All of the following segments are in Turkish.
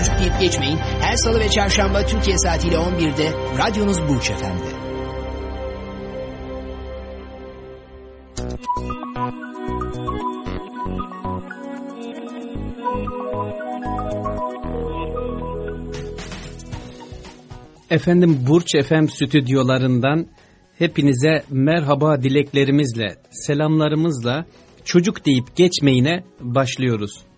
Çocuk deyip geçmeyin. Her salı ve çarşamba Türkiye saatiyle 11'de radyonuz Burç Efendi. Efendim Burç FM stüdyolarından hepinize merhaba dileklerimizle, selamlarımızla çocuk deyip geçmeyine başlıyoruz.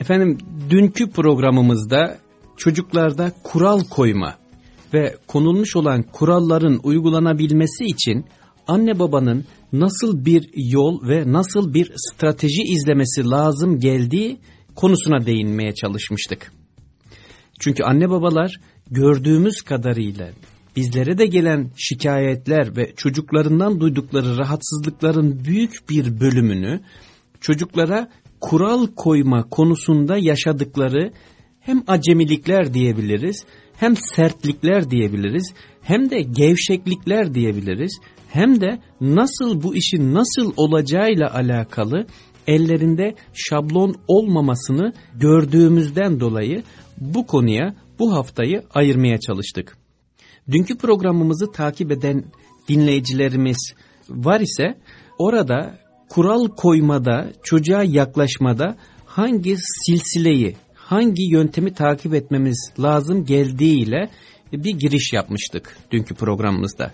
Efendim dünkü programımızda çocuklarda kural koyma ve konulmuş olan kuralların uygulanabilmesi için anne babanın nasıl bir yol ve nasıl bir strateji izlemesi lazım geldiği konusuna değinmeye çalışmıştık. Çünkü anne babalar gördüğümüz kadarıyla bizlere de gelen şikayetler ve çocuklarından duydukları rahatsızlıkların büyük bir bölümünü çocuklara kural koyma konusunda yaşadıkları hem acemilikler diyebiliriz, hem sertlikler diyebiliriz, hem de gevşeklikler diyebiliriz, hem de nasıl bu işin nasıl olacağıyla alakalı ellerinde şablon olmamasını gördüğümüzden dolayı bu konuya bu haftayı ayırmaya çalıştık. Dünkü programımızı takip eden dinleyicilerimiz var ise orada kural koymada, çocuğa yaklaşmada hangi silsileyi, hangi yöntemi takip etmemiz lazım geldiğiyle bir giriş yapmıştık dünkü programımızda.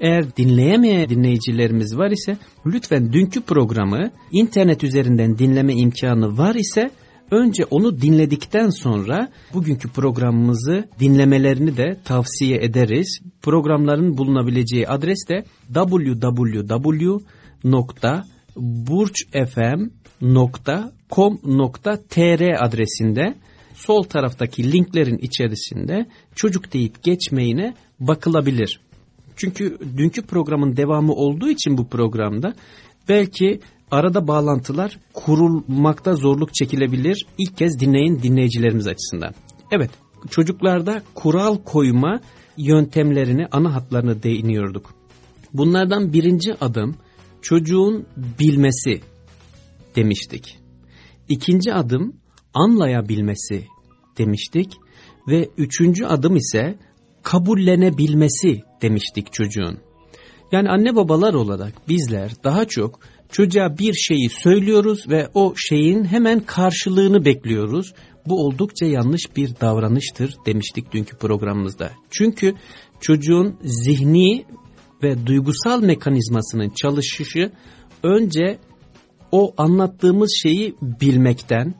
Eğer dinleyemeyen dinleyicilerimiz var ise lütfen dünkü programı internet üzerinden dinleme imkanı var ise önce onu dinledikten sonra bugünkü programımızı dinlemelerini de tavsiye ederiz. Programların bulunabileceği adres de www.burçfm.com.tr adresinde sol taraftaki linklerin içerisinde çocuk deyip geçmeyine bakılabilir. Çünkü dünkü programın devamı olduğu için bu programda belki arada bağlantılar kurulmakta zorluk çekilebilir. İlk kez dinleyin dinleyicilerimiz açısından. Evet çocuklarda kural koyma yöntemlerini ana hatlarını değiniyorduk. Bunlardan birinci adım çocuğun bilmesi demiştik. İkinci adım anlayabilmesi demiştik. Ve üçüncü adım ise kabullenebilmesi demiştik çocuğun. Yani anne babalar olarak bizler daha çok çocuğa bir şeyi söylüyoruz ve o şeyin hemen karşılığını bekliyoruz. Bu oldukça yanlış bir davranıştır demiştik dünkü programımızda. Çünkü çocuğun zihni ve duygusal mekanizmasının çalışışı önce o anlattığımız şeyi bilmekten,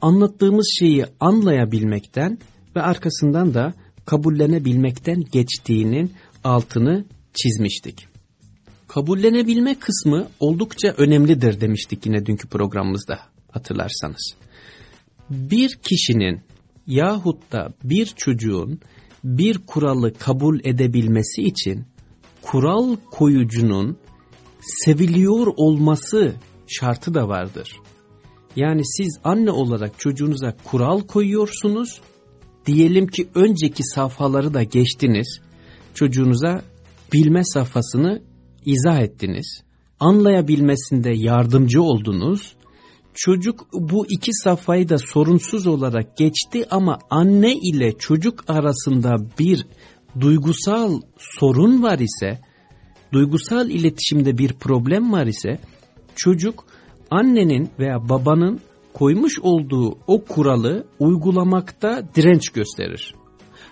anlattığımız şeyi anlayabilmekten ve arkasından da kabullenebilmekten geçtiğinin altını çizmiştik. Kabullenebilme kısmı oldukça önemlidir demiştik yine dünkü programımızda hatırlarsanız. Bir kişinin yahut da bir çocuğun bir kuralı kabul edebilmesi için kural koyucunun seviliyor olması şartı da vardır. Yani siz anne olarak çocuğunuza kural koyuyorsunuz. Diyelim ki önceki safhaları da geçtiniz. Çocuğunuza bilme safhasını izah ettiniz. Anlayabilmesinde yardımcı oldunuz. Çocuk bu iki safhayı da sorunsuz olarak geçti ama anne ile çocuk arasında bir duygusal sorun var ise, duygusal iletişimde bir problem var ise, çocuk annenin veya babanın koymuş olduğu o kuralı uygulamakta direnç gösterir.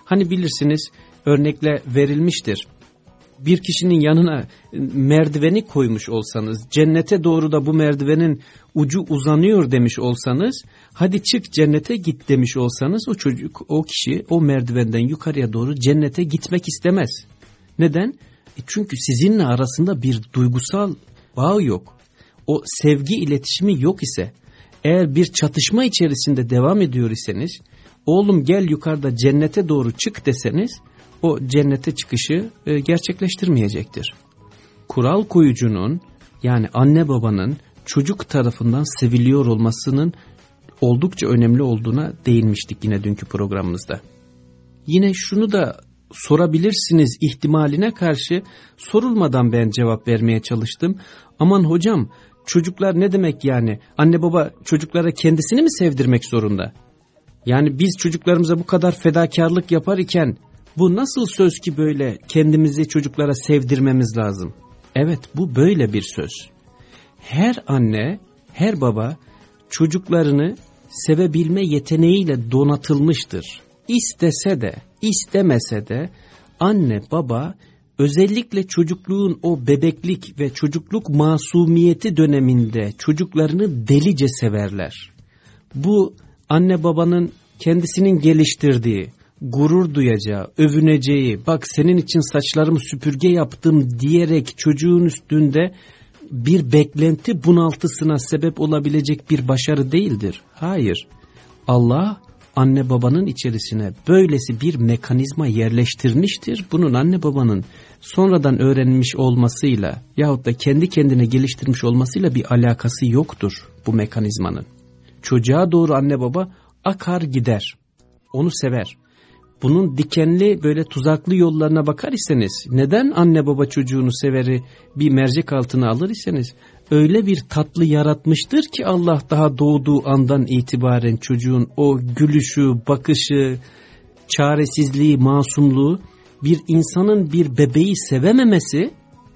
Hani bilirsiniz örnekle verilmiştir bir kişinin yanına merdiveni koymuş olsanız, cennete doğru da bu merdivenin ucu uzanıyor demiş olsanız, hadi çık cennete git demiş olsanız, o çocuk, o kişi o merdivenden yukarıya doğru cennete gitmek istemez. Neden? E çünkü sizinle arasında bir duygusal bağ yok. O sevgi iletişimi yok ise, eğer bir çatışma içerisinde devam ediyor iseniz oğlum gel yukarıda cennete doğru çık deseniz o cennete çıkışı e, gerçekleştirmeyecektir. Kural koyucunun yani anne babanın çocuk tarafından seviliyor olmasının oldukça önemli olduğuna değinmiştik yine dünkü programımızda. Yine şunu da sorabilirsiniz ihtimaline karşı sorulmadan ben cevap vermeye çalıştım. Aman hocam çocuklar ne demek yani? Anne baba çocuklara kendisini mi sevdirmek zorunda? Yani biz çocuklarımıza bu kadar fedakarlık yapar iken bu nasıl söz ki böyle kendimizi çocuklara sevdirmemiz lazım? Evet bu böyle bir söz. Her anne, her baba çocuklarını sevebilme yeteneğiyle donatılmıştır. İstese de, istemese de anne baba özellikle çocukluğun o bebeklik ve çocukluk masumiyeti döneminde çocuklarını delice severler. Bu anne babanın kendisinin geliştirdiği, gurur duyacağı, övüneceği, bak senin için saçlarımı süpürge yaptım diyerek çocuğun üstünde bir beklenti bunaltısına sebep olabilecek bir başarı değildir. Hayır. Allah anne babanın içerisine böylesi bir mekanizma yerleştirmiştir. Bunun anne babanın sonradan öğrenmiş olmasıyla yahut da kendi kendine geliştirmiş olmasıyla bir alakası yoktur bu mekanizmanın. Çocuğa doğru anne baba akar gider. Onu sever bunun dikenli böyle tuzaklı yollarına bakar iseniz neden anne baba çocuğunu severi bir mercek altına alır iseniz öyle bir tatlı yaratmıştır ki Allah daha doğduğu andan itibaren çocuğun o gülüşü, bakışı, çaresizliği, masumluğu bir insanın bir bebeği sevememesi,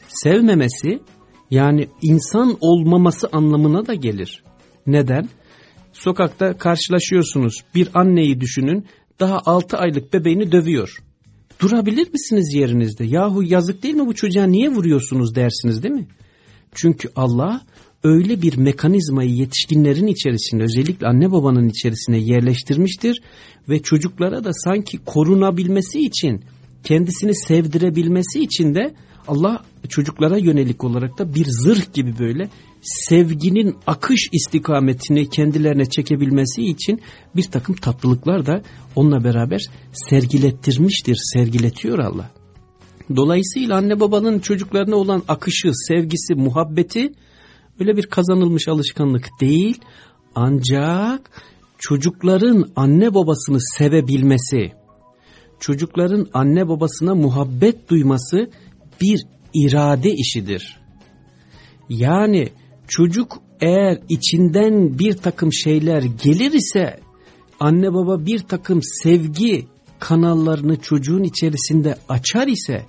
sevmemesi yani insan olmaması anlamına da gelir. Neden? Sokakta karşılaşıyorsunuz bir anneyi düşünün daha 6 aylık bebeğini dövüyor. Durabilir misiniz yerinizde? Yahu yazık değil mi bu çocuğa niye vuruyorsunuz dersiniz değil mi? Çünkü Allah öyle bir mekanizmayı yetişkinlerin içerisinde özellikle anne babanın içerisine yerleştirmiştir ve çocuklara da sanki korunabilmesi için kendisini sevdirebilmesi için de Allah çocuklara yönelik olarak da bir zırh gibi böyle sevginin akış istikametini kendilerine çekebilmesi için bir takım tatlılıklar da onunla beraber sergilettirmiştir, sergiletiyor Allah. Dolayısıyla anne babanın çocuklarına olan akışı, sevgisi, muhabbeti öyle bir kazanılmış alışkanlık değil. Ancak çocukların anne babasını sevebilmesi, çocukların anne babasına muhabbet duyması bir irade işidir. Yani çocuk eğer içinden bir takım şeyler gelir ise anne baba bir takım sevgi kanallarını çocuğun içerisinde açar ise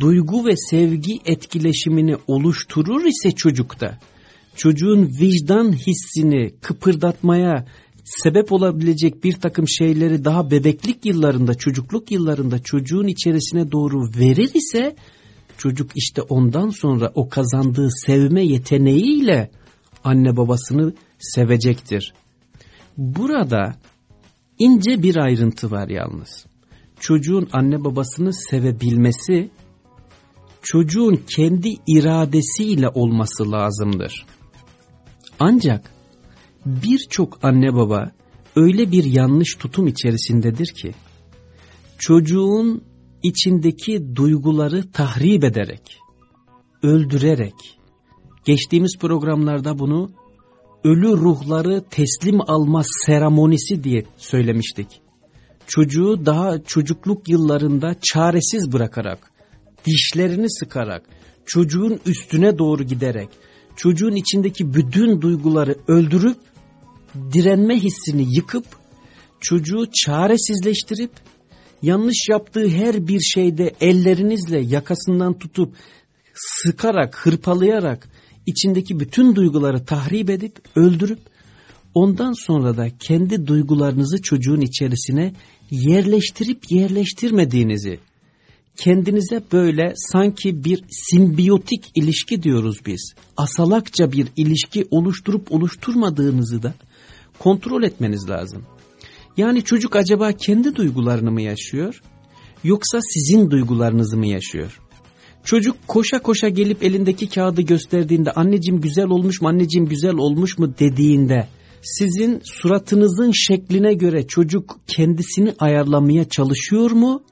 duygu ve sevgi etkileşimini oluşturur ise çocukta çocuğun vicdan hissini kıpırdatmaya sebep olabilecek bir takım şeyleri daha bebeklik yıllarında çocukluk yıllarında çocuğun içerisine doğru verir ise çocuk işte ondan sonra o kazandığı sevme yeteneğiyle anne babasını sevecektir. Burada ince bir ayrıntı var yalnız. Çocuğun anne babasını sevebilmesi çocuğun kendi iradesiyle olması lazımdır. Ancak birçok anne baba öyle bir yanlış tutum içerisindedir ki çocuğun içindeki duyguları tahrip ederek, öldürerek, geçtiğimiz programlarda bunu ölü ruhları teslim alma seremonisi diye söylemiştik. Çocuğu daha çocukluk yıllarında çaresiz bırakarak, dişlerini sıkarak, çocuğun üstüne doğru giderek, çocuğun içindeki bütün duyguları öldürüp, direnme hissini yıkıp, çocuğu çaresizleştirip, yanlış yaptığı her bir şeyde ellerinizle yakasından tutup sıkarak, hırpalayarak içindeki bütün duyguları tahrip edip öldürüp ondan sonra da kendi duygularınızı çocuğun içerisine yerleştirip yerleştirmediğinizi kendinize böyle sanki bir simbiyotik ilişki diyoruz biz. Asalakça bir ilişki oluşturup oluşturmadığınızı da kontrol etmeniz lazım. Yani çocuk acaba kendi duygularını mı yaşıyor yoksa sizin duygularınızı mı yaşıyor? Çocuk koşa koşa gelip elindeki kağıdı gösterdiğinde anneciğim güzel olmuş mu anneciğim güzel olmuş mu dediğinde Sizin suratınızın şekline göre çocuk kendisini ayarlamaya çalışıyor mu?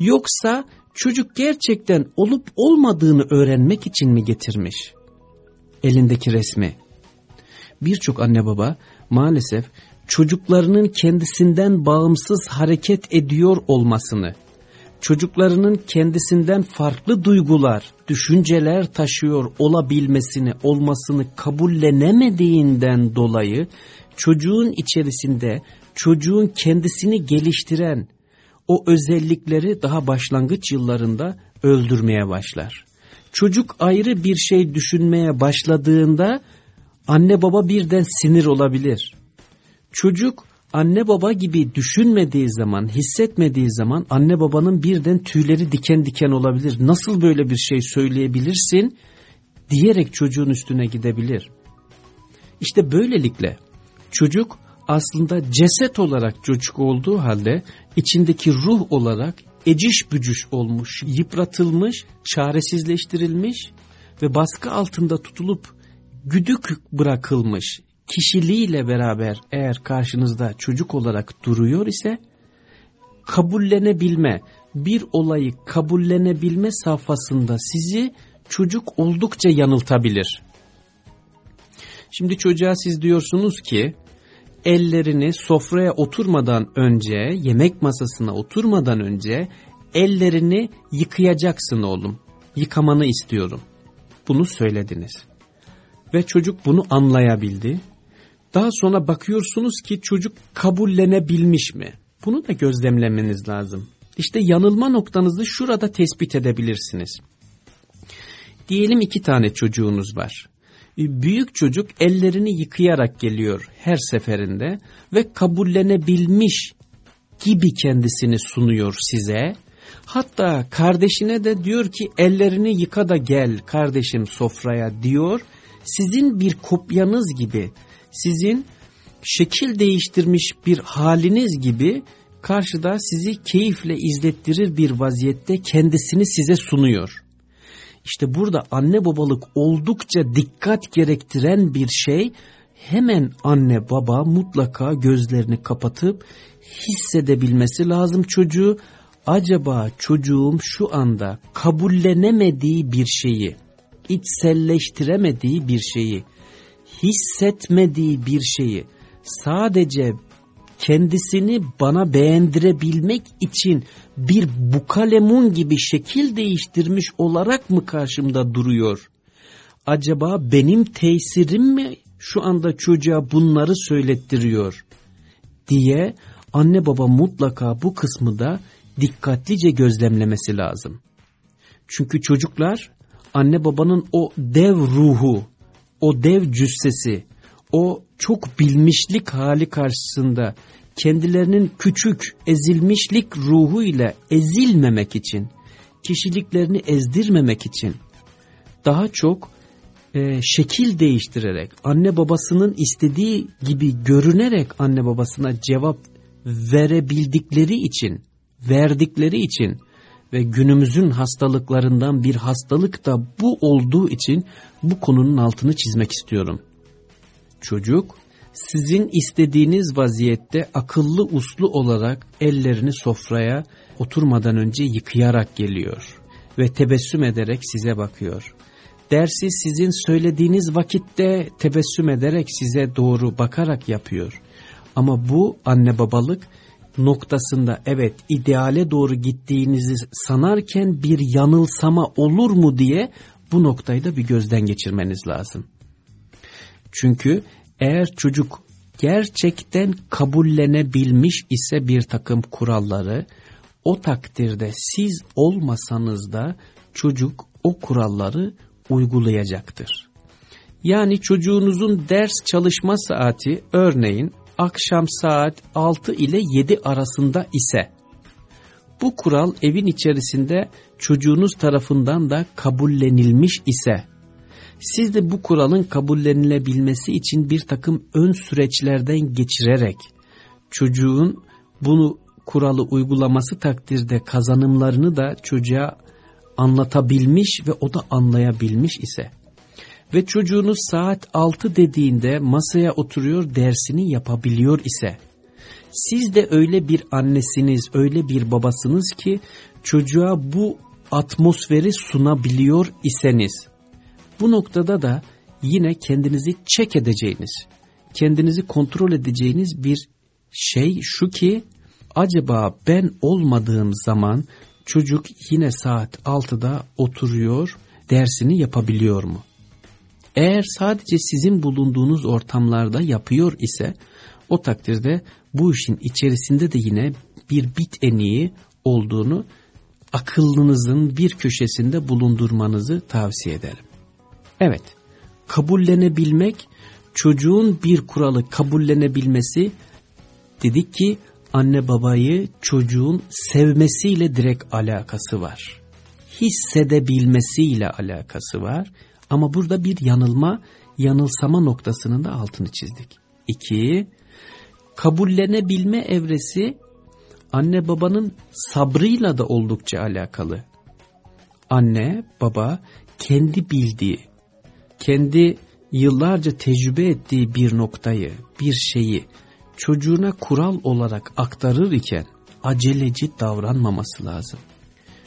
Yoksa çocuk gerçekten olup olmadığını öğrenmek için mi getirmiş? Elindeki resmi. Birçok anne baba maalesef çocuklarının kendisinden bağımsız hareket ediyor olmasını, çocuklarının kendisinden farklı duygular, düşünceler taşıyor olabilmesini, olmasını kabullenemediğinden dolayı çocuğun içerisinde çocuğun kendisini geliştiren o özellikleri daha başlangıç yıllarında öldürmeye başlar. Çocuk ayrı bir şey düşünmeye başladığında anne baba birden sinir olabilir. Çocuk anne baba gibi düşünmediği zaman, hissetmediği zaman anne babanın birden tüyleri diken diken olabilir. Nasıl böyle bir şey söyleyebilirsin diyerek çocuğun üstüne gidebilir. İşte böylelikle çocuk aslında ceset olarak çocuk olduğu halde içindeki ruh olarak eciş bücüş olmuş, yıpratılmış, çaresizleştirilmiş ve baskı altında tutulup güdük bırakılmış kişiliğiyle beraber eğer karşınızda çocuk olarak duruyor ise kabullenebilme, bir olayı kabullenebilme safhasında sizi çocuk oldukça yanıltabilir. Şimdi çocuğa siz diyorsunuz ki ellerini sofraya oturmadan önce, yemek masasına oturmadan önce ellerini yıkayacaksın oğlum. Yıkamanı istiyorum. Bunu söylediniz. Ve çocuk bunu anlayabildi. Daha sonra bakıyorsunuz ki çocuk kabullenebilmiş mi? Bunu da gözlemlemeniz lazım. İşte yanılma noktanızı şurada tespit edebilirsiniz. Diyelim iki tane çocuğunuz var. Büyük çocuk ellerini yıkayarak geliyor her seferinde ve kabullenebilmiş gibi kendisini sunuyor size. Hatta kardeşine de diyor ki ellerini yıka da gel kardeşim sofraya diyor. Sizin bir kopyanız gibi sizin şekil değiştirmiş bir haliniz gibi karşıda sizi keyifle izlettirir bir vaziyette kendisini size sunuyor. İşte burada anne babalık oldukça dikkat gerektiren bir şey. Hemen anne baba mutlaka gözlerini kapatıp hissedebilmesi lazım çocuğu. Acaba çocuğum şu anda kabullenemediği bir şeyi, içselleştiremediği bir şeyi, hissetmediği bir şeyi sadece kendisini bana beğendirebilmek için bir bukalemun gibi şekil değiştirmiş olarak mı karşımda duruyor? Acaba benim tesirim mi şu anda çocuğa bunları söylettiriyor? Diye anne baba mutlaka bu kısmı da dikkatlice gözlemlemesi lazım. Çünkü çocuklar anne babanın o dev ruhu, o dev cüssesi, o çok bilmişlik hali karşısında kendilerinin küçük, ezilmişlik ruhu ile ezilmemek için, kişiliklerini ezdirmemek için daha çok e, şekil değiştirerek, anne babasının istediği gibi görünerek anne babasına cevap verebildikleri için, verdikleri için ve günümüzün hastalıklarından bir hastalık da bu olduğu için bu konunun altını çizmek istiyorum. Çocuk sizin istediğiniz vaziyette akıllı uslu olarak ellerini sofraya oturmadan önce yıkayarak geliyor ve tebessüm ederek size bakıyor. Dersi sizin söylediğiniz vakitte tebessüm ederek size doğru bakarak yapıyor. Ama bu anne babalık noktasında evet ideale doğru gittiğinizi sanarken bir yanılsama olur mu diye bu noktayı da bir gözden geçirmeniz lazım. Çünkü eğer çocuk gerçekten kabullenebilmiş ise bir takım kuralları o takdirde siz olmasanız da çocuk o kuralları uygulayacaktır. Yani çocuğunuzun ders çalışma saati örneğin akşam saat 6 ile 7 arasında ise bu kural evin içerisinde çocuğunuz tarafından da kabullenilmiş ise siz de bu kuralın kabullenilebilmesi için bir takım ön süreçlerden geçirerek çocuğun bunu kuralı uygulaması takdirde kazanımlarını da çocuğa anlatabilmiş ve o da anlayabilmiş ise ve çocuğunuz saat 6 dediğinde masaya oturuyor dersini yapabiliyor ise siz de öyle bir annesiniz, öyle bir babasınız ki çocuğa bu atmosferi sunabiliyor iseniz bu noktada da yine kendinizi çek edeceğiniz, kendinizi kontrol edeceğiniz bir şey şu ki acaba ben olmadığım zaman çocuk yine saat 6'da oturuyor dersini yapabiliyor mu? Eğer sadece sizin bulunduğunuz ortamlarda yapıyor ise o takdirde bu işin içerisinde de yine bir bit eniği olduğunu akıllınızın bir köşesinde bulundurmanızı tavsiye ederim. Evet, kabullenebilmek, çocuğun bir kuralı kabullenebilmesi, dedik ki anne babayı çocuğun sevmesiyle direkt alakası var. Hissedebilmesiyle alakası var. Ama burada bir yanılma, yanılsama noktasının da altını çizdik. İki, kabullenebilme evresi anne babanın sabrıyla da oldukça alakalı. Anne, baba kendi bildiği, kendi yıllarca tecrübe ettiği bir noktayı, bir şeyi çocuğuna kural olarak aktarır iken aceleci davranmaması lazım.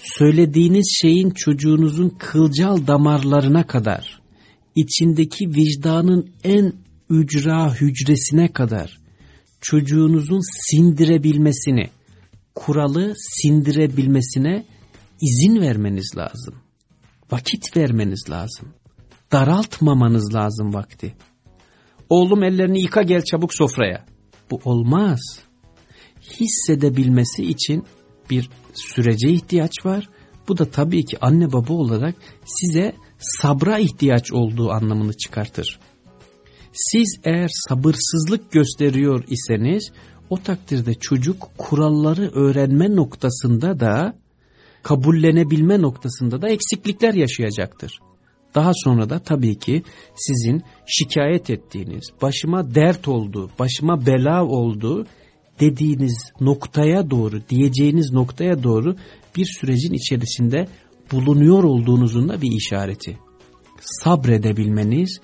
Söylediğiniz şeyin çocuğunuzun kılcal damarlarına kadar, içindeki vicdanın en ücra hücresine kadar çocuğunuzun sindirebilmesini, kuralı sindirebilmesine izin vermeniz lazım. Vakit vermeniz lazım. Daraltmamanız lazım vakti. Oğlum ellerini yıka gel çabuk sofraya. Bu olmaz. Hissedebilmesi için bir sürece ihtiyaç var. Bu da tabii ki anne baba olarak size sabra ihtiyaç olduğu anlamını çıkartır. Siz eğer sabırsızlık gösteriyor iseniz o takdirde çocuk kuralları öğrenme noktasında da kabullenebilme noktasında da eksiklikler yaşayacaktır. Daha sonra da tabii ki sizin şikayet ettiğiniz, başıma dert oldu, başıma bela oldu dediğiniz noktaya doğru, diyeceğiniz noktaya doğru bir sürecin içerisinde bulunuyor olduğunuzun da bir işareti. Sabredebilmeniz,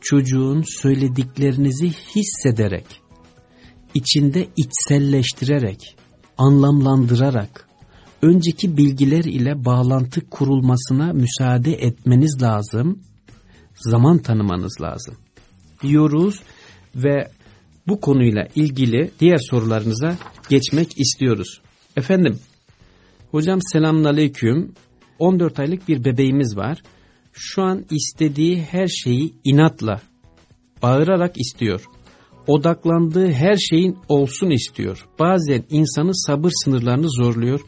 çocuğun söylediklerinizi hissederek, içinde içselleştirerek, anlamlandırarak, önceki bilgiler ile bağlantı kurulmasına müsaade etmeniz lazım, zaman tanımanız lazım. Diyoruz ve bu konuyla ilgili diğer sorularınıza geçmek istiyoruz. Efendim, hocam selamünaleyküm. 14 aylık bir bebeğimiz var. Şu an istediği her şeyi inatla, bağırarak istiyor. Odaklandığı her şeyin olsun istiyor. Bazen insanı sabır sınırlarını zorluyor.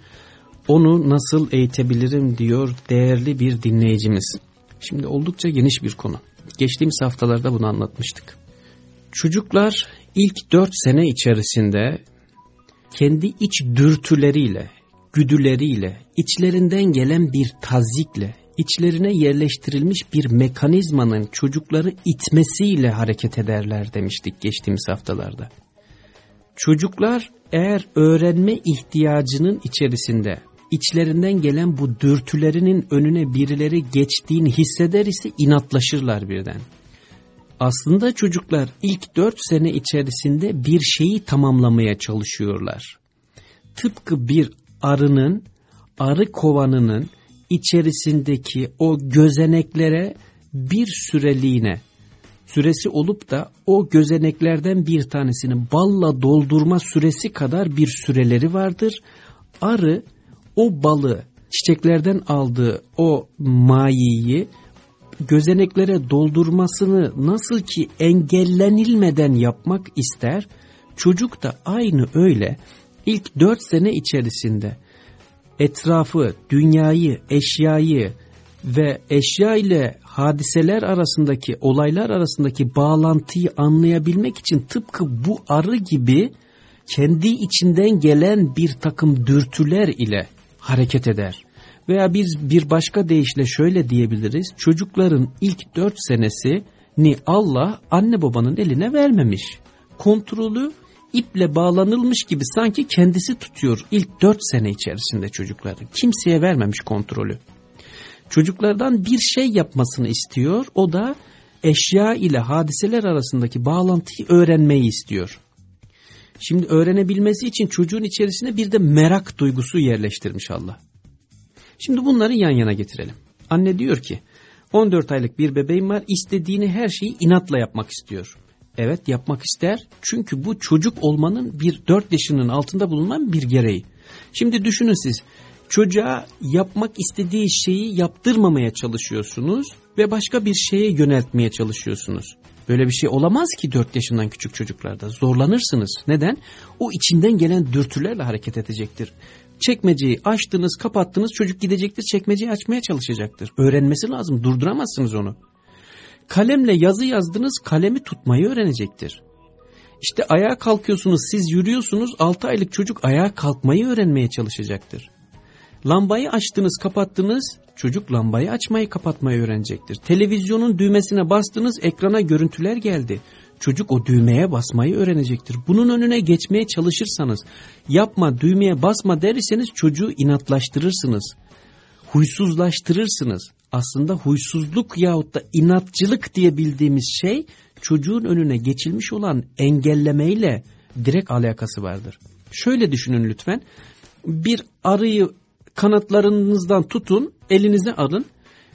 Onu nasıl eğitebilirim diyor değerli bir dinleyicimiz. Şimdi oldukça geniş bir konu. Geçtiğimiz haftalarda bunu anlatmıştık. Çocuklar ilk dört sene içerisinde kendi iç dürtüleriyle, güdüleriyle, içlerinden gelen bir tazikle, içlerine yerleştirilmiş bir mekanizmanın çocukları itmesiyle hareket ederler demiştik geçtiğimiz haftalarda. Çocuklar eğer öğrenme ihtiyacının içerisinde içlerinden gelen bu dürtülerinin önüne birileri geçtiğini hisseder ise inatlaşırlar birden. Aslında çocuklar ilk dört sene içerisinde bir şeyi tamamlamaya çalışıyorlar. Tıpkı bir arının, arı kovanının içerisindeki o gözeneklere bir süreliğine, süresi olup da o gözeneklerden bir tanesini balla doldurma süresi kadar bir süreleri vardır. Arı o balı çiçeklerden aldığı o mayiyi gözeneklere doldurmasını nasıl ki engellenilmeden yapmak ister, çocuk da aynı öyle ilk dört sene içerisinde etrafı, dünyayı, eşyayı ve eşya ile hadiseler arasındaki, olaylar arasındaki bağlantıyı anlayabilmek için tıpkı bu arı gibi kendi içinden gelen bir takım dürtüler ile hareket eder. Veya biz bir başka deyişle şöyle diyebiliriz. Çocukların ilk dört senesini Allah anne babanın eline vermemiş. Kontrolü iple bağlanılmış gibi sanki kendisi tutuyor ilk dört sene içerisinde çocukları. Kimseye vermemiş kontrolü. Çocuklardan bir şey yapmasını istiyor. O da eşya ile hadiseler arasındaki bağlantıyı öğrenmeyi istiyor. Şimdi öğrenebilmesi için çocuğun içerisine bir de merak duygusu yerleştirmiş Allah. Şimdi bunları yan yana getirelim. Anne diyor ki 14 aylık bir bebeğim var istediğini her şeyi inatla yapmak istiyor. Evet yapmak ister çünkü bu çocuk olmanın bir 4 yaşının altında bulunan bir gereği. Şimdi düşünün siz çocuğa yapmak istediği şeyi yaptırmamaya çalışıyorsunuz ve başka bir şeye yöneltmeye çalışıyorsunuz. Böyle bir şey olamaz ki 4 yaşından küçük çocuklarda. Zorlanırsınız. Neden? O içinden gelen dürtülerle hareket edecektir. Çekmeceyi açtınız, kapattınız, çocuk gidecektir, çekmeceyi açmaya çalışacaktır. Öğrenmesi lazım, durduramazsınız onu. Kalemle yazı yazdınız, kalemi tutmayı öğrenecektir. İşte ayağa kalkıyorsunuz, siz yürüyorsunuz, 6 aylık çocuk ayağa kalkmayı öğrenmeye çalışacaktır. Lambayı açtınız, kapattınız, çocuk lambayı açmayı kapatmayı öğrenecektir. Televizyonun düğmesine bastınız, ekrana görüntüler geldi. Çocuk o düğmeye basmayı öğrenecektir. Bunun önüne geçmeye çalışırsanız, yapma düğmeye basma derseniz çocuğu inatlaştırırsınız. Huysuzlaştırırsınız. Aslında huysuzluk yahut da inatçılık diye bildiğimiz şey çocuğun önüne geçilmiş olan engellemeyle direkt alakası vardır. Şöyle düşünün lütfen. Bir arıyı kanatlarınızdan tutun, elinize alın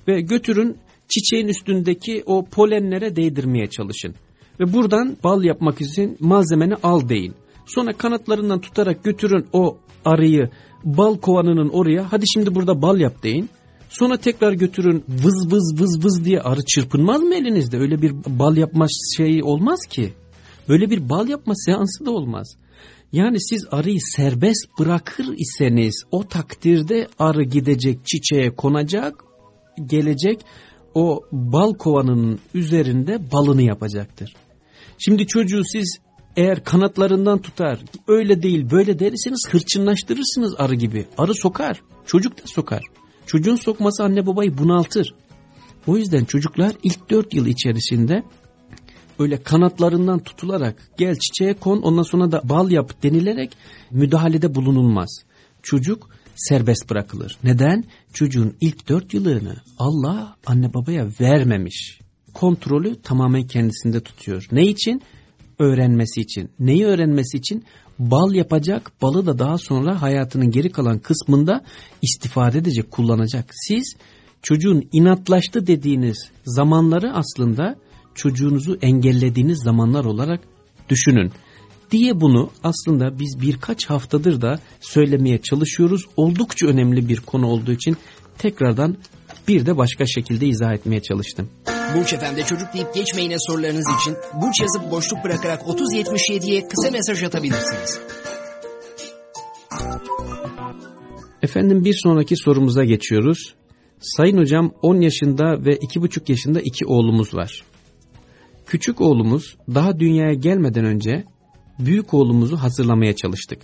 ve götürün çiçeğin üstündeki o polenlere değdirmeye çalışın. Ve buradan bal yapmak için malzemeni al deyin. Sonra kanatlarından tutarak götürün o arıyı bal kovanının oraya hadi şimdi burada bal yap deyin. Sonra tekrar götürün vız vız vız vız diye arı çırpınmaz mı elinizde? Öyle bir bal yapma şeyi olmaz ki. Böyle bir bal yapma seansı da olmaz. Yani siz arıyı serbest bırakır iseniz o takdirde arı gidecek çiçeğe konacak, gelecek o bal kovanının üzerinde balını yapacaktır. Şimdi çocuğu siz eğer kanatlarından tutar, öyle değil böyle derseniz hırçınlaştırırsınız arı gibi. Arı sokar, çocuk da sokar. Çocuğun sokması anne babayı bunaltır. O yüzden çocuklar ilk dört yıl içerisinde öyle kanatlarından tutularak gel çiçeğe kon ondan sonra da bal yap denilerek müdahalede bulunulmaz. Çocuk serbest bırakılır. Neden? Çocuğun ilk dört yılını Allah anne babaya vermemiş. Kontrolü tamamen kendisinde tutuyor. Ne için? Öğrenmesi için. Neyi öğrenmesi için? Bal yapacak, balı da daha sonra hayatının geri kalan kısmında istifade edecek, kullanacak. Siz çocuğun inatlaştı dediğiniz zamanları aslında çocuğunuzu engellediğiniz zamanlar olarak düşünün. Diye bunu aslında biz birkaç haftadır da söylemeye çalışıyoruz. Oldukça önemli bir konu olduğu için tekrardan bir de başka şekilde izah etmeye çalıştım. Burç Efendi çocuk deyip geçmeyine sorularınız için Burç yazıp boşluk bırakarak 3077'ye kısa mesaj atabilirsiniz. Efendim bir sonraki sorumuza geçiyoruz. Sayın hocam 10 yaşında ve 2,5 yaşında iki oğlumuz var. Küçük oğlumuz daha dünyaya gelmeden önce büyük oğlumuzu hazırlamaya çalıştık.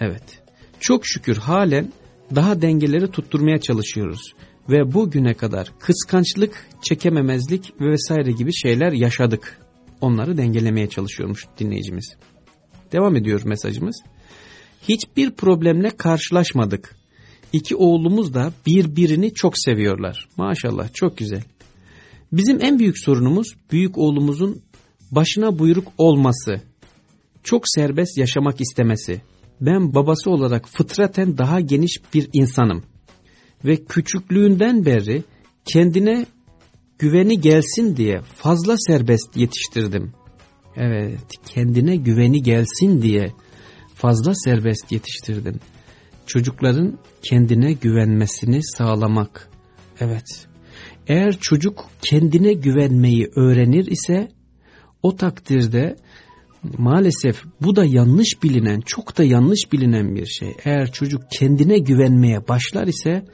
Evet. Çok şükür halen daha dengeleri tutturmaya çalışıyoruz. Ve bugüne kadar kıskançlık, çekememezlik ve vesaire gibi şeyler yaşadık. Onları dengelemeye çalışıyormuş dinleyicimiz. Devam ediyor mesajımız. Hiçbir problemle karşılaşmadık. İki oğlumuz da birbirini çok seviyorlar. Maşallah çok güzel. Bizim en büyük sorunumuz büyük oğlumuzun başına buyruk olması, çok serbest yaşamak istemesi. Ben babası olarak fıtraten daha geniş bir insanım ve küçüklüğünden beri kendine güveni gelsin diye fazla serbest yetiştirdim. Evet, kendine güveni gelsin diye fazla serbest yetiştirdim. Çocukların kendine güvenmesini sağlamak. Evet, eğer çocuk kendine güvenmeyi öğrenir ise o takdirde maalesef bu da yanlış bilinen, çok da yanlış bilinen bir şey. Eğer çocuk kendine güvenmeye başlar ise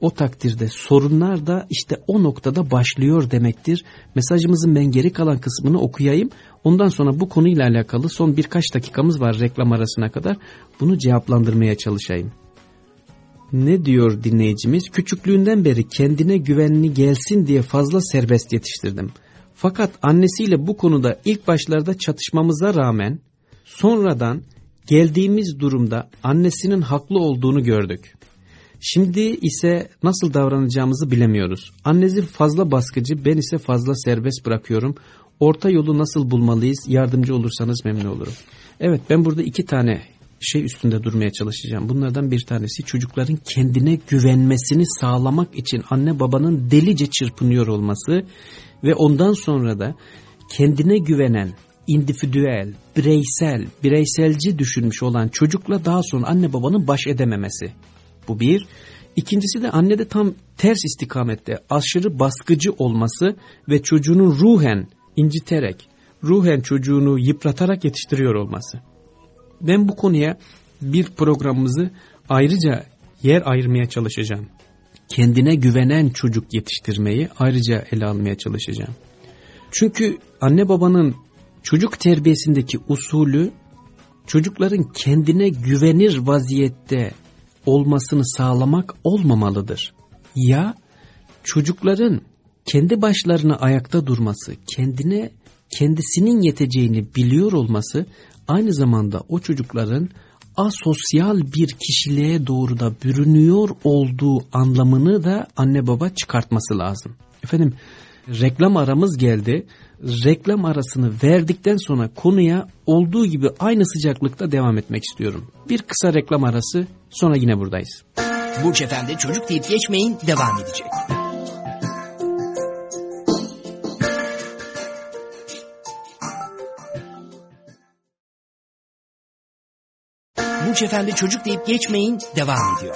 o takdirde sorunlar da işte o noktada başlıyor demektir. Mesajımızın ben geri kalan kısmını okuyayım. Ondan sonra bu konuyla alakalı son birkaç dakikamız var reklam arasına kadar. Bunu cevaplandırmaya çalışayım. Ne diyor dinleyicimiz? Küçüklüğünden beri kendine güvenli gelsin diye fazla serbest yetiştirdim. Fakat annesiyle bu konuda ilk başlarda çatışmamıza rağmen sonradan geldiğimiz durumda annesinin haklı olduğunu gördük. Şimdi ise nasıl davranacağımızı bilemiyoruz. Annesi fazla baskıcı, ben ise fazla serbest bırakıyorum. Orta yolu nasıl bulmalıyız? Yardımcı olursanız memnun olurum. Evet ben burada iki tane şey üstünde durmaya çalışacağım. Bunlardan bir tanesi çocukların kendine güvenmesini sağlamak için anne babanın delice çırpınıyor olması ve ondan sonra da kendine güvenen, individüel, bireysel, bireyselci düşünmüş olan çocukla daha sonra anne babanın baş edememesi. Bu bir. İkincisi de anne de tam ters istikamette aşırı baskıcı olması ve çocuğunun ruhen inciterek, ruhen çocuğunu yıpratarak yetiştiriyor olması. Ben bu konuya bir programımızı ayrıca yer ayırmaya çalışacağım. Kendine güvenen çocuk yetiştirmeyi ayrıca ele almaya çalışacağım. Çünkü anne babanın çocuk terbiyesindeki usulü çocukların kendine güvenir vaziyette olmasını sağlamak olmamalıdır. Ya çocukların kendi başlarına ayakta durması, kendine kendisinin yeteceğini biliyor olması aynı zamanda o çocukların asosyal bir kişiliğe doğru da bürünüyor olduğu anlamını da anne baba çıkartması lazım. Efendim reklam aramız geldi. Reklam arasını verdikten sonra konuya olduğu gibi aynı sıcaklıkta devam etmek istiyorum. Bir kısa reklam arası sonra yine buradayız. Burç Efendi çocuk deyip geçmeyin devam edecek. Burç Efendi çocuk deyip geçmeyin devam ediyor.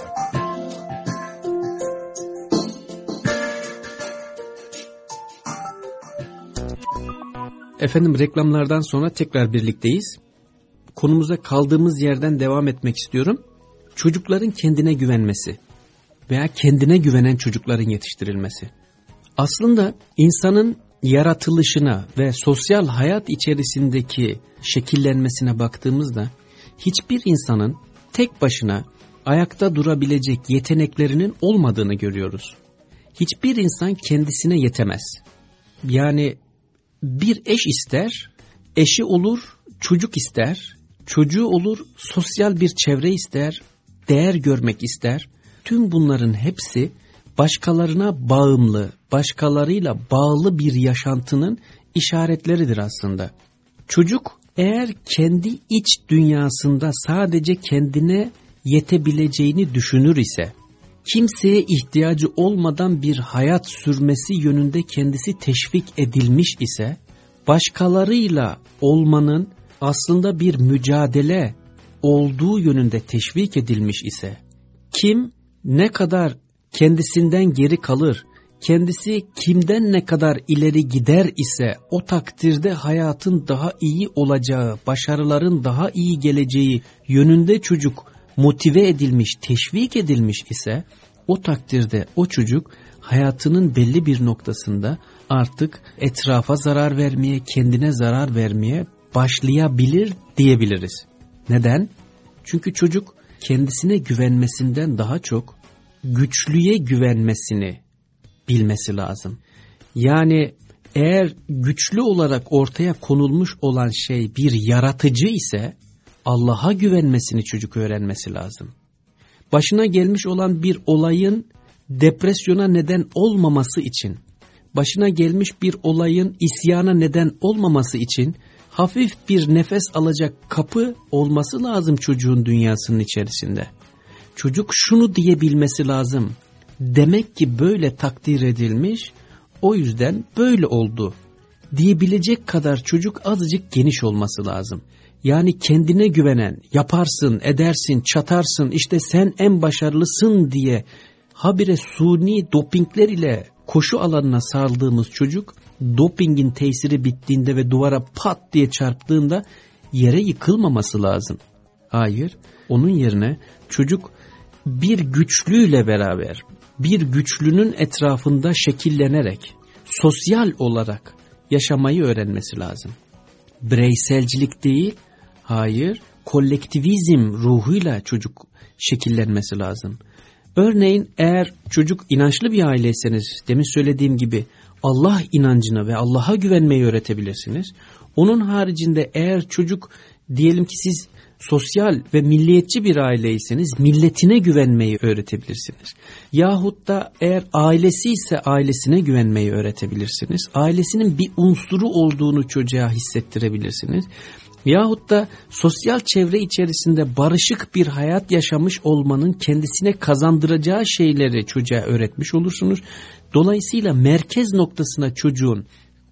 Efendim reklamlardan sonra tekrar birlikteyiz. Konumuza kaldığımız yerden devam etmek istiyorum. Çocukların kendine güvenmesi veya kendine güvenen çocukların yetiştirilmesi. Aslında insanın yaratılışına ve sosyal hayat içerisindeki şekillenmesine baktığımızda hiçbir insanın tek başına ayakta durabilecek yeteneklerinin olmadığını görüyoruz. Hiçbir insan kendisine yetemez. Yani bir eş ister, eşi olur, çocuk ister, çocuğu olur, sosyal bir çevre ister, değer görmek ister. Tüm bunların hepsi başkalarına bağımlı, başkalarıyla bağlı bir yaşantının işaretleridir aslında. Çocuk eğer kendi iç dünyasında sadece kendine yetebileceğini düşünür ise, kimseye ihtiyacı olmadan bir hayat sürmesi yönünde kendisi teşvik edilmiş ise, başkalarıyla olmanın aslında bir mücadele olduğu yönünde teşvik edilmiş ise, kim ne kadar kendisinden geri kalır, kendisi kimden ne kadar ileri gider ise o takdirde hayatın daha iyi olacağı, başarıların daha iyi geleceği yönünde çocuk motive edilmiş, teşvik edilmiş ise o takdirde o çocuk hayatının belli bir noktasında artık etrafa zarar vermeye, kendine zarar vermeye başlayabilir diyebiliriz. Neden? Çünkü çocuk kendisine güvenmesinden daha çok güçlüye güvenmesini bilmesi lazım. Yani eğer güçlü olarak ortaya konulmuş olan şey bir yaratıcı ise Allah'a güvenmesini çocuk öğrenmesi lazım. Başına gelmiş olan bir olayın depresyona neden olmaması için, başına gelmiş bir olayın isyana neden olmaması için hafif bir nefes alacak kapı olması lazım çocuğun dünyasının içerisinde. Çocuk şunu diyebilmesi lazım. Demek ki böyle takdir edilmiş, o yüzden böyle oldu diyebilecek kadar çocuk azıcık geniş olması lazım. Yani kendine güvenen, yaparsın, edersin, çatarsın, işte sen en başarılısın diye habire suni dopingler ile koşu alanına sardığımız çocuk dopingin tesiri bittiğinde ve duvara pat diye çarptığında yere yıkılmaması lazım. Hayır, onun yerine çocuk bir güçlüyle beraber, bir güçlünün etrafında şekillenerek, sosyal olarak yaşamayı öğrenmesi lazım. Bireyselcilik değil, hayır, kolektivizm ruhuyla çocuk şekillenmesi lazım. Örneğin eğer çocuk inançlı bir aileyseniz, demin söylediğim gibi Allah inancına ve Allah'a güvenmeyi öğretebilirsiniz. Onun haricinde eğer çocuk diyelim ki siz sosyal ve milliyetçi bir aileyseniz milletine güvenmeyi öğretebilirsiniz. Yahut da eğer ailesi ise ailesine güvenmeyi öğretebilirsiniz. Ailesinin bir unsuru olduğunu çocuğa hissettirebilirsiniz. Yahut da sosyal çevre içerisinde barışık bir hayat yaşamış olmanın kendisine kazandıracağı şeyleri çocuğa öğretmiş olursunuz. Dolayısıyla merkez noktasına çocuğun,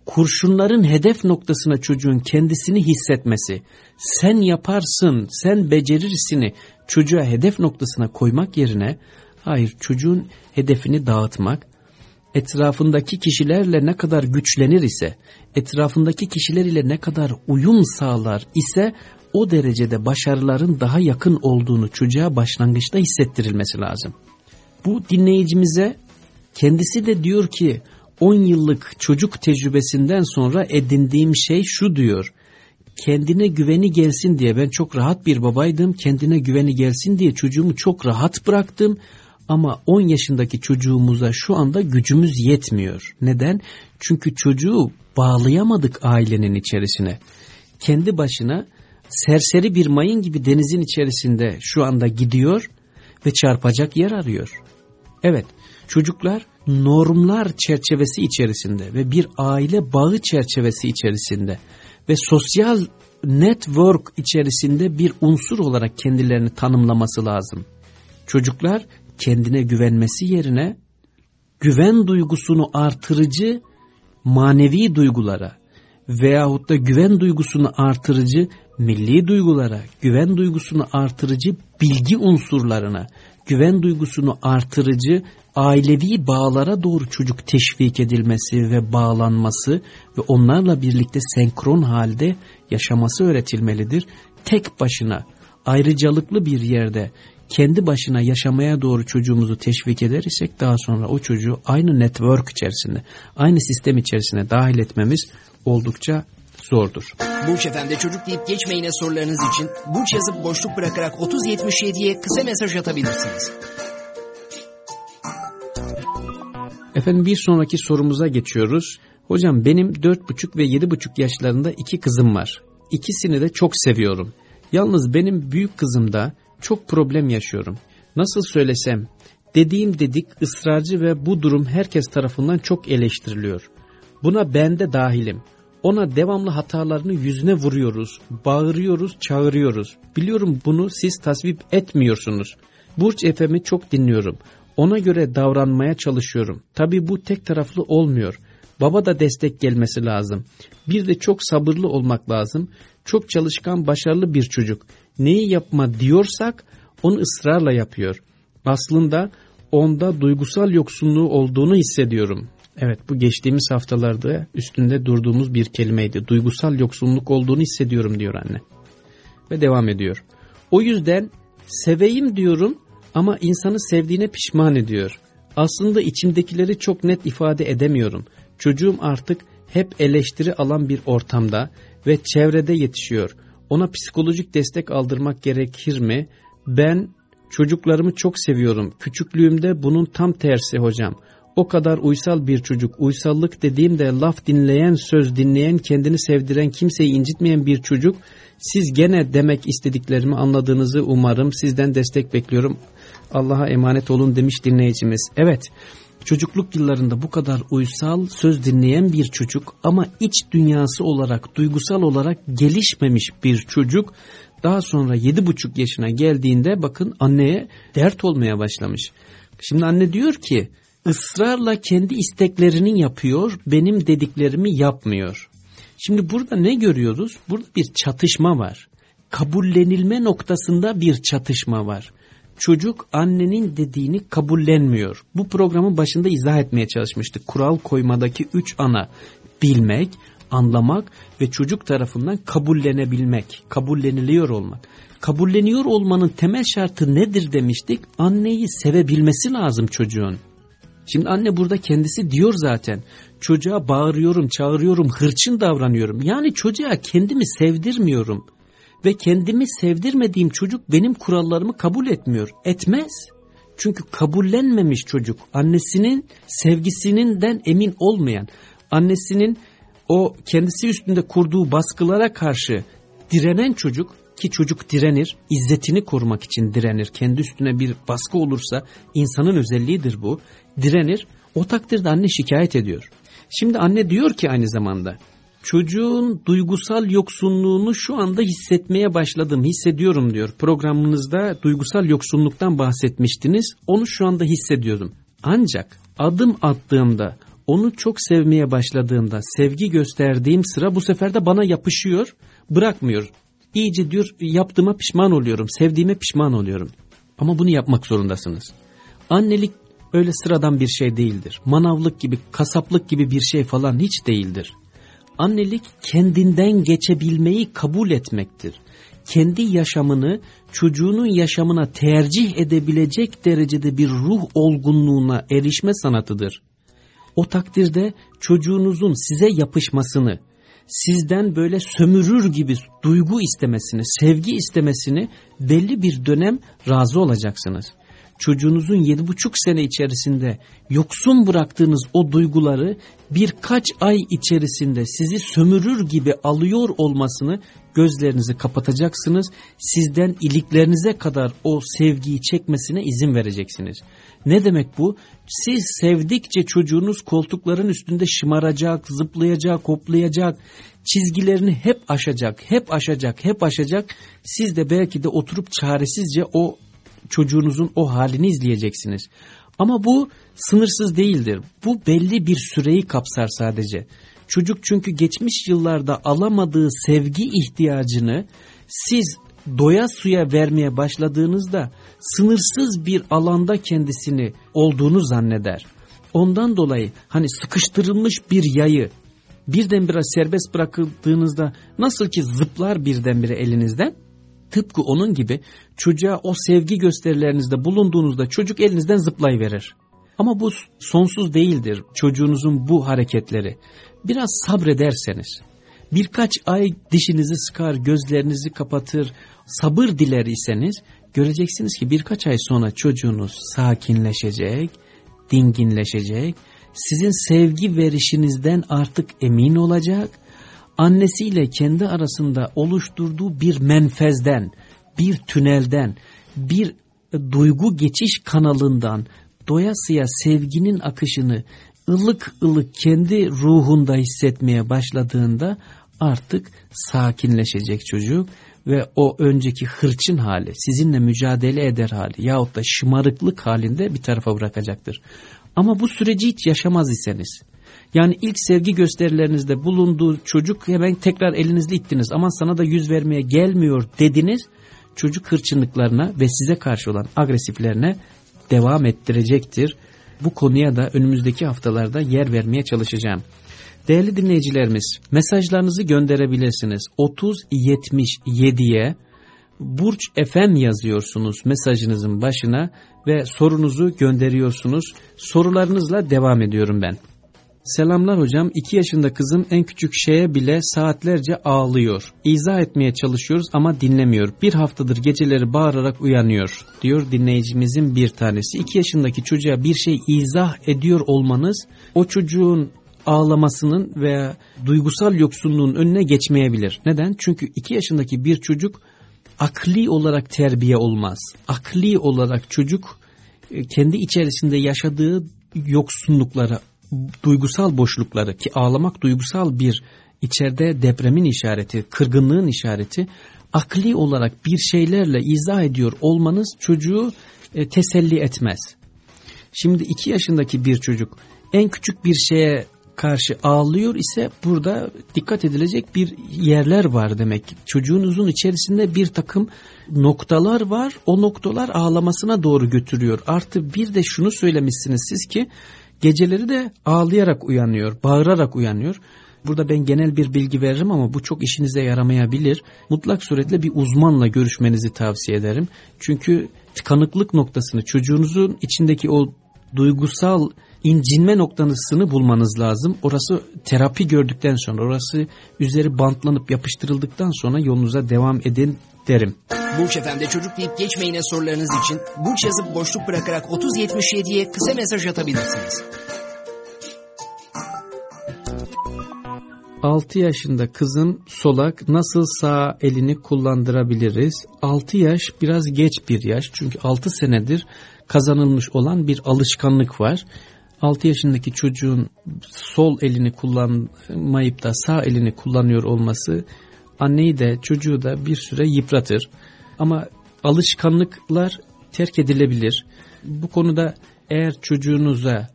kurşunların hedef noktasına çocuğun kendisini hissetmesi, sen yaparsın, sen becerirsini çocuğa hedef noktasına koymak yerine, hayır çocuğun hedefini dağıtmak, etrafındaki kişilerle ne kadar güçlenir ise, etrafındaki kişiler ile ne kadar uyum sağlar ise o derecede başarıların daha yakın olduğunu çocuğa başlangıçta hissettirilmesi lazım. Bu dinleyicimize kendisi de diyor ki 10 yıllık çocuk tecrübesinden sonra edindiğim şey şu diyor. Kendine güveni gelsin diye ben çok rahat bir babaydım. Kendine güveni gelsin diye çocuğumu çok rahat bıraktım. Ama 10 yaşındaki çocuğumuza şu anda gücümüz yetmiyor. Neden? Çünkü çocuğu bağlayamadık ailenin içerisine. Kendi başına serseri bir mayın gibi denizin içerisinde şu anda gidiyor ve çarpacak yer arıyor. Evet, çocuklar normlar çerçevesi içerisinde ve bir aile bağı çerçevesi içerisinde ve sosyal network içerisinde bir unsur olarak kendilerini tanımlaması lazım. Çocuklar kendine güvenmesi yerine güven duygusunu artırıcı manevi duygulara veyahut da güven duygusunu artırıcı milli duygulara, güven duygusunu artırıcı bilgi unsurlarına, güven duygusunu artırıcı ailevi bağlara doğru çocuk teşvik edilmesi ve bağlanması ve onlarla birlikte senkron halde yaşaması öğretilmelidir. Tek başına ayrıcalıklı bir yerde kendi başına yaşamaya doğru çocuğumuzu teşvik eder isek daha sonra o çocuğu aynı network içerisinde, aynı sistem içerisine dahil etmemiz oldukça zordur. Burç Efendi çocuk deyip geçmeyine sorularınız için Burç yazıp boşluk bırakarak 3077'ye kısa mesaj atabilirsiniz. Efendim bir sonraki sorumuza geçiyoruz. Hocam benim 4,5 ve 7,5 yaşlarında iki kızım var. İkisini de çok seviyorum. Yalnız benim büyük kızımda çok problem yaşıyorum. Nasıl söylesem dediğim dedik ısrarcı ve bu durum herkes tarafından çok eleştiriliyor. Buna ben de dahilim. Ona devamlı hatalarını yüzüne vuruyoruz, bağırıyoruz, çağırıyoruz. Biliyorum bunu siz tasvip etmiyorsunuz. Burç Efem'i çok dinliyorum. Ona göre davranmaya çalışıyorum. Tabi bu tek taraflı olmuyor. Baba da destek gelmesi lazım. Bir de çok sabırlı olmak lazım. Çok çalışkan, başarılı bir çocuk. Neyi yapma diyorsak onu ısrarla yapıyor. Aslında onda duygusal yoksunluğu olduğunu hissediyorum. Evet bu geçtiğimiz haftalarda üstünde durduğumuz bir kelimeydi. Duygusal yoksunluk olduğunu hissediyorum diyor anne. Ve devam ediyor. O yüzden seveyim diyorum ama insanı sevdiğine pişman ediyor. Aslında içimdekileri çok net ifade edemiyorum. Çocuğum artık hep eleştiri alan bir ortamda ve çevrede yetişiyor. Ona psikolojik destek aldırmak gerekir mi? Ben çocuklarımı çok seviyorum. Küçüklüğümde bunun tam tersi hocam. O kadar uysal bir çocuk, uysallık dediğimde laf dinleyen, söz dinleyen, kendini sevdiren, kimseyi incitmeyen bir çocuk. Siz gene demek istediklerimi anladığınızı umarım. Sizden destek bekliyorum. Allah'a emanet olun demiş dinleyicimiz. Evet, çocukluk yıllarında bu kadar uysal, söz dinleyen bir çocuk ama iç dünyası olarak, duygusal olarak gelişmemiş bir çocuk daha sonra yedi buçuk yaşına geldiğinde bakın anneye dert olmaya başlamış. Şimdi anne diyor ki ısrarla kendi isteklerini yapıyor, benim dediklerimi yapmıyor. Şimdi burada ne görüyoruz? Burada bir çatışma var. Kabullenilme noktasında bir çatışma var. Çocuk annenin dediğini kabullenmiyor. Bu programın başında izah etmeye çalışmıştık. Kural koymadaki üç ana bilmek, anlamak ve çocuk tarafından kabullenebilmek, kabulleniliyor olmak. Kabulleniyor olmanın temel şartı nedir demiştik? Anneyi sevebilmesi lazım çocuğun. Şimdi anne burada kendisi diyor zaten. Çocuğa bağırıyorum, çağırıyorum, hırçın davranıyorum. Yani çocuğa kendimi sevdirmiyorum. Ve kendimi sevdirmediğim çocuk benim kurallarımı kabul etmiyor. Etmez. Çünkü kabullenmemiş çocuk. Annesinin sevgisinden emin olmayan, annesinin o kendisi üstünde kurduğu baskılara karşı direnen çocuk ki çocuk direnir, izzetini korumak için direnir. Kendi üstüne bir baskı olursa insanın özelliğidir bu. Direnir. O takdirde anne şikayet ediyor. Şimdi anne diyor ki aynı zamanda çocuğun duygusal yoksunluğunu şu anda hissetmeye başladım, hissediyorum diyor. Programınızda duygusal yoksunluktan bahsetmiştiniz. Onu şu anda hissediyorum. Ancak adım attığımda onu çok sevmeye başladığımda sevgi gösterdiğim sıra bu sefer de bana yapışıyor, bırakmıyor. İyice diyor yaptığıma pişman oluyorum, sevdiğime pişman oluyorum. Ama bunu yapmak zorundasınız. Annelik öyle sıradan bir şey değildir. Manavlık gibi, kasaplık gibi bir şey falan hiç değildir. Annelik kendinden geçebilmeyi kabul etmektir. Kendi yaşamını çocuğunun yaşamına tercih edebilecek derecede bir ruh olgunluğuna erişme sanatıdır. O takdirde çocuğunuzun size yapışmasını, sizden böyle sömürür gibi duygu istemesini, sevgi istemesini belli bir dönem razı olacaksınız çocuğunuzun yedi buçuk sene içerisinde yoksun bıraktığınız o duyguları birkaç ay içerisinde sizi sömürür gibi alıyor olmasını gözlerinizi kapatacaksınız. Sizden iliklerinize kadar o sevgiyi çekmesine izin vereceksiniz. Ne demek bu? Siz sevdikçe çocuğunuz koltukların üstünde şımaracak, zıplayacak, hoplayacak, çizgilerini hep aşacak, hep aşacak, hep aşacak. Siz de belki de oturup çaresizce o çocuğunuzun o halini izleyeceksiniz. Ama bu sınırsız değildir. Bu belli bir süreyi kapsar sadece. Çocuk çünkü geçmiş yıllarda alamadığı sevgi ihtiyacını siz doya suya vermeye başladığınızda sınırsız bir alanda kendisini olduğunu zanneder. Ondan dolayı hani sıkıştırılmış bir yayı birdenbire serbest bırakıldığınızda nasıl ki zıplar birdenbire elinizden Tıpkı onun gibi çocuğa o sevgi gösterilerinizde bulunduğunuzda çocuk elinizden zıplayıverir. Ama bu sonsuz değildir çocuğunuzun bu hareketleri. Biraz sabrederseniz, birkaç ay dişinizi sıkar, gözlerinizi kapatır, sabır diler iseniz göreceksiniz ki birkaç ay sonra çocuğunuz sakinleşecek, dinginleşecek, sizin sevgi verişinizden artık emin olacak annesiyle kendi arasında oluşturduğu bir menfezden, bir tünelden, bir duygu geçiş kanalından doyasıya sevginin akışını ılık ılık kendi ruhunda hissetmeye başladığında artık sakinleşecek çocuk ve o önceki hırçın hali, sizinle mücadele eder hali yahut da şımarıklık halinde bir tarafa bırakacaktır. Ama bu süreci hiç yaşamaz iseniz, yani ilk sevgi gösterilerinizde bulunduğu çocuk hemen tekrar elinizle ittiniz. Aman sana da yüz vermeye gelmiyor dediniz. Çocuk hırçınlıklarına ve size karşı olan agresiflerine devam ettirecektir. Bu konuya da önümüzdeki haftalarda yer vermeye çalışacağım. Değerli dinleyicilerimiz mesajlarınızı gönderebilirsiniz. 3077'ye Burç FM yazıyorsunuz mesajınızın başına ve sorunuzu gönderiyorsunuz. Sorularınızla devam ediyorum ben. Selamlar hocam. 2 yaşında kızım en küçük şeye bile saatlerce ağlıyor. İzah etmeye çalışıyoruz ama dinlemiyor. Bir haftadır geceleri bağırarak uyanıyor diyor dinleyicimizin bir tanesi. 2 yaşındaki çocuğa bir şey izah ediyor olmanız o çocuğun ağlamasının veya duygusal yoksunluğun önüne geçmeyebilir. Neden? Çünkü 2 yaşındaki bir çocuk akli olarak terbiye olmaz. Akli olarak çocuk e, kendi içerisinde yaşadığı yoksunluklara, duygusal boşlukları ki ağlamak duygusal bir içeride depremin işareti, kırgınlığın işareti akli olarak bir şeylerle izah ediyor olmanız çocuğu e, teselli etmez. Şimdi iki yaşındaki bir çocuk en küçük bir şeye karşı ağlıyor ise burada dikkat edilecek bir yerler var demek. Çocuğunuzun içerisinde bir takım noktalar var. O noktalar ağlamasına doğru götürüyor. Artı bir de şunu söylemişsiniz siz ki Geceleri de ağlayarak uyanıyor, bağırarak uyanıyor. Burada ben genel bir bilgi veririm ama bu çok işinize yaramayabilir. Mutlak suretle bir uzmanla görüşmenizi tavsiye ederim. Çünkü tıkanıklık noktasını çocuğunuzun içindeki o duygusal incinme noktasını bulmanız lazım. Orası terapi gördükten sonra, orası üzeri bantlanıp yapıştırıldıktan sonra yolunuza devam edin derim. Burç Efendi çocuk deyip geçmeyine sorularınız için Burç yazıp boşluk bırakarak 3077'ye kısa mesaj atabilirsiniz. 6 yaşında kızım solak nasıl sağ elini kullandırabiliriz? 6 yaş biraz geç bir yaş çünkü 6 senedir kazanılmış olan bir alışkanlık var. 6 yaşındaki çocuğun sol elini kullanmayıp da sağ elini kullanıyor olması anneyi de çocuğu da bir süre yıpratır. Ama alışkanlıklar terk edilebilir. Bu konuda eğer çocuğunuza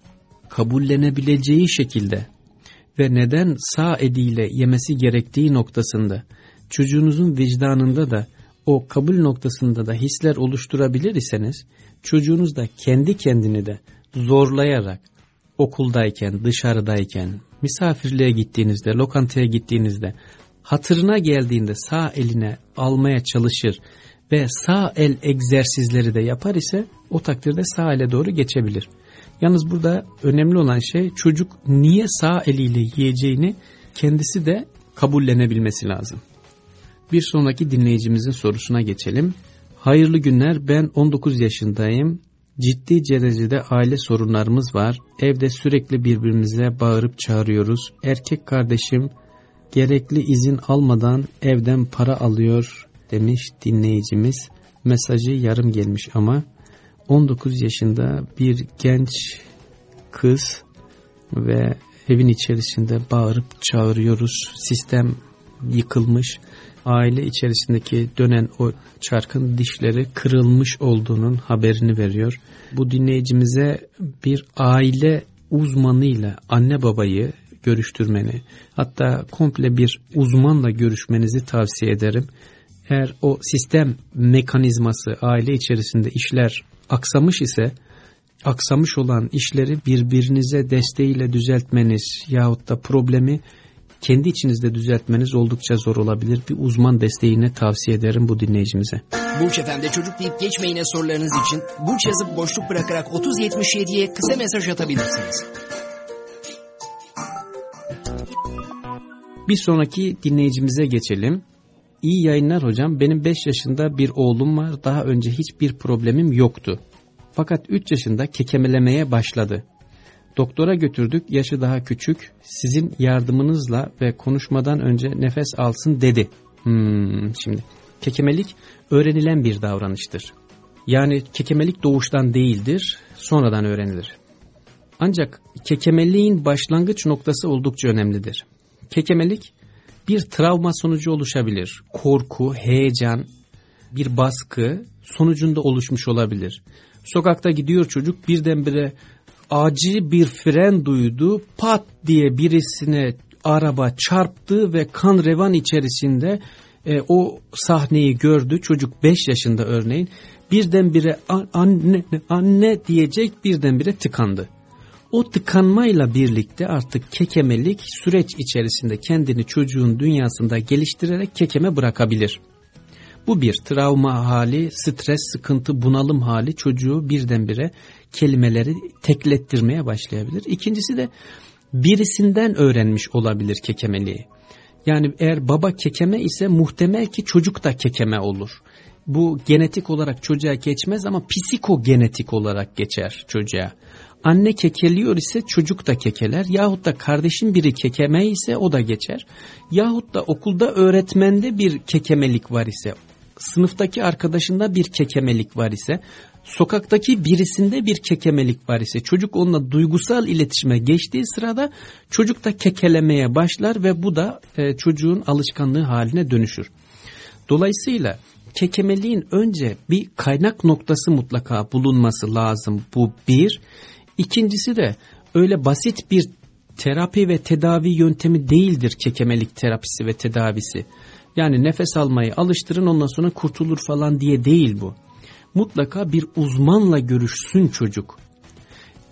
kabullenebileceği şekilde ve neden sağ eliyle yemesi gerektiği noktasında çocuğunuzun vicdanında da o kabul noktasında da hisler oluşturabilir iseniz çocuğunuz da kendi kendini de zorlayarak okuldayken, dışarıdayken, misafirliğe gittiğinizde, lokantaya gittiğinizde hatırına geldiğinde sağ eline almaya çalışır ve sağ el egzersizleri de yapar ise o takdirde sağ ele doğru geçebilir. Yalnız burada önemli olan şey çocuk niye sağ eliyle yiyeceğini kendisi de kabullenebilmesi lazım. Bir sonraki dinleyicimizin sorusuna geçelim. Hayırlı günler ben 19 yaşındayım. Ciddi derecede aile sorunlarımız var. Evde sürekli birbirimize bağırıp çağırıyoruz. Erkek kardeşim gerekli izin almadan evden para alıyor demiş dinleyicimiz. Mesajı yarım gelmiş ama 19 yaşında bir genç kız ve evin içerisinde bağırıp çağırıyoruz. Sistem yıkılmış. Aile içerisindeki dönen o çarkın dişleri kırılmış olduğunun haberini veriyor. Bu dinleyicimize bir aile uzmanıyla anne babayı görüştürmeni hatta komple bir uzmanla görüşmenizi tavsiye ederim. Eğer o sistem mekanizması aile içerisinde işler aksamış ise aksamış olan işleri birbirinize desteğiyle düzeltmeniz yahut da problemi kendi içinizde düzeltmeniz oldukça zor olabilir. Bir uzman desteğini tavsiye ederim bu dinleyicimize. Burç FM'de çocuk deyip geçmeyine sorularınız için Burç yazıp boşluk bırakarak 3077'ye kısa mesaj atabilirsiniz. Bir sonraki dinleyicimize geçelim. İyi yayınlar hocam. Benim 5 yaşında bir oğlum var. Daha önce hiçbir problemim yoktu. Fakat 3 yaşında kekemelemeye başladı. Doktora götürdük. Yaşı daha küçük. Sizin yardımınızla ve konuşmadan önce nefes alsın dedi. Hmm, şimdi kekemelik öğrenilen bir davranıştır. Yani kekemelik doğuştan değildir, sonradan öğrenilir. Ancak kekemeliğin başlangıç noktası oldukça önemlidir. Kekemelik bir travma sonucu oluşabilir. Korku, heyecan, bir baskı sonucunda oluşmuş olabilir. Sokakta gidiyor çocuk birdenbire acil bir fren duydu. Pat diye birisine araba çarptı ve kan revan içerisinde e, o sahneyi gördü. Çocuk 5 yaşında örneğin birdenbire anne anne diyecek birdenbire tıkandı. O tıkanmayla birlikte artık kekemelik süreç içerisinde kendini çocuğun dünyasında geliştirerek kekeme bırakabilir. Bu bir travma hali, stres, sıkıntı, bunalım hali çocuğu birdenbire kelimeleri teklettirmeye başlayabilir. İkincisi de birisinden öğrenmiş olabilir kekemeliği. Yani eğer baba kekeme ise muhtemel ki çocuk da kekeme olur. Bu genetik olarak çocuğa geçmez ama psikogenetik olarak geçer çocuğa. Anne kekeliyor ise çocuk da kekeler yahut da kardeşin biri kekeme ise o da geçer. Yahut da okulda öğretmende bir kekemelik var ise, sınıftaki arkadaşında bir kekemelik var ise, sokaktaki birisinde bir kekemelik var ise çocuk onunla duygusal iletişime geçtiği sırada çocuk da kekelemeye başlar ve bu da e, çocuğun alışkanlığı haline dönüşür. Dolayısıyla kekemeliğin önce bir kaynak noktası mutlaka bulunması lazım. Bu bir. İkincisi de öyle basit bir terapi ve tedavi yöntemi değildir kekemelik terapisi ve tedavisi. Yani nefes almayı alıştırın ondan sonra kurtulur falan diye değil bu. Mutlaka bir uzmanla görüşsün çocuk.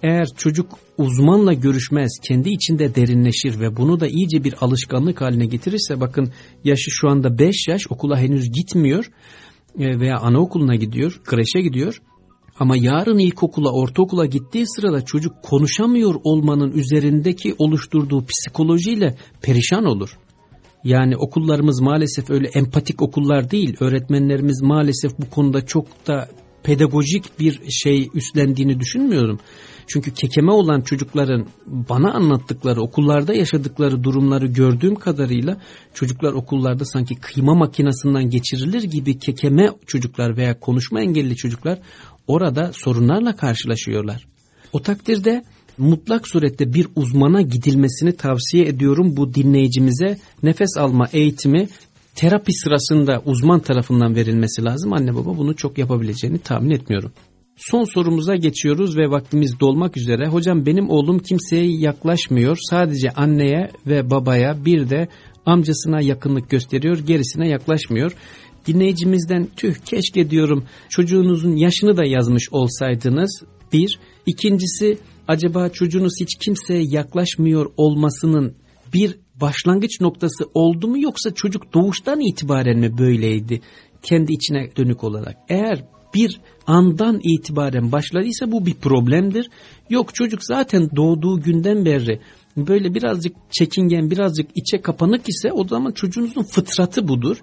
Eğer çocuk uzmanla görüşmez, kendi içinde derinleşir ve bunu da iyice bir alışkanlık haline getirirse bakın yaşı şu anda 5 yaş okula henüz gitmiyor e, veya anaokuluna gidiyor, kreşe gidiyor. Ama yarın ilkokula, ortaokula gittiği sırada çocuk konuşamıyor olmanın üzerindeki oluşturduğu psikolojiyle perişan olur. Yani okullarımız maalesef öyle empatik okullar değil. Öğretmenlerimiz maalesef bu konuda çok da pedagojik bir şey üstlendiğini düşünmüyorum. Çünkü kekeme olan çocukların bana anlattıkları, okullarda yaşadıkları durumları gördüğüm kadarıyla çocuklar okullarda sanki kıyma makinesinden geçirilir gibi kekeme çocuklar veya konuşma engelli çocuklar orada sorunlarla karşılaşıyorlar. O takdirde mutlak surette bir uzmana gidilmesini tavsiye ediyorum bu dinleyicimize. Nefes alma eğitimi terapi sırasında uzman tarafından verilmesi lazım. Anne baba bunu çok yapabileceğini tahmin etmiyorum. Son sorumuza geçiyoruz ve vaktimiz dolmak üzere. Hocam benim oğlum kimseye yaklaşmıyor. Sadece anneye ve babaya bir de amcasına yakınlık gösteriyor. Gerisine yaklaşmıyor. Dinleyicimizden tüh keşke diyorum çocuğunuzun yaşını da yazmış olsaydınız. Bir. İkincisi acaba çocuğunuz hiç kimseye yaklaşmıyor olmasının bir başlangıç noktası oldu mu yoksa çocuk doğuştan itibaren mi böyleydi kendi içine dönük olarak? Eğer bir andan itibaren başladıysa bu bir problemdir. Yok çocuk zaten doğduğu günden beri böyle birazcık çekingen birazcık içe kapanık ise o zaman çocuğunuzun fıtratı budur.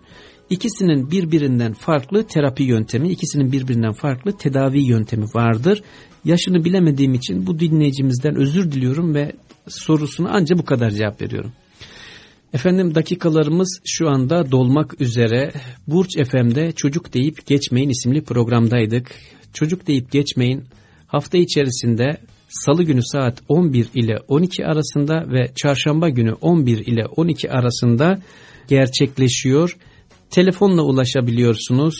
İkisinin birbirinden farklı terapi yöntemi, ikisinin birbirinden farklı tedavi yöntemi vardır. Yaşını bilemediğim için bu dinleyicimizden özür diliyorum ve sorusuna ancak bu kadar cevap veriyorum. Efendim dakikalarımız şu anda dolmak üzere. Burç FM'de Çocuk Deyip Geçmeyin isimli programdaydık. Çocuk Deyip Geçmeyin hafta içerisinde salı günü saat 11 ile 12 arasında ve çarşamba günü 11 ile 12 arasında gerçekleşiyor. Telefonla ulaşabiliyorsunuz.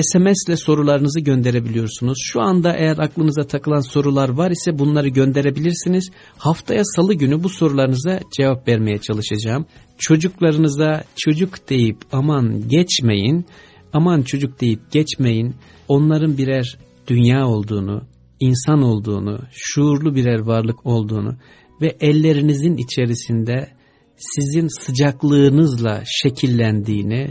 SMS ile sorularınızı gönderebiliyorsunuz. Şu anda eğer aklınıza takılan sorular var ise bunları gönderebilirsiniz. Haftaya salı günü bu sorularınıza cevap vermeye çalışacağım. Çocuklarınıza çocuk deyip aman geçmeyin, aman çocuk deyip geçmeyin. Onların birer dünya olduğunu, insan olduğunu, şuurlu birer varlık olduğunu ve ellerinizin içerisinde sizin sıcaklığınızla şekillendiğini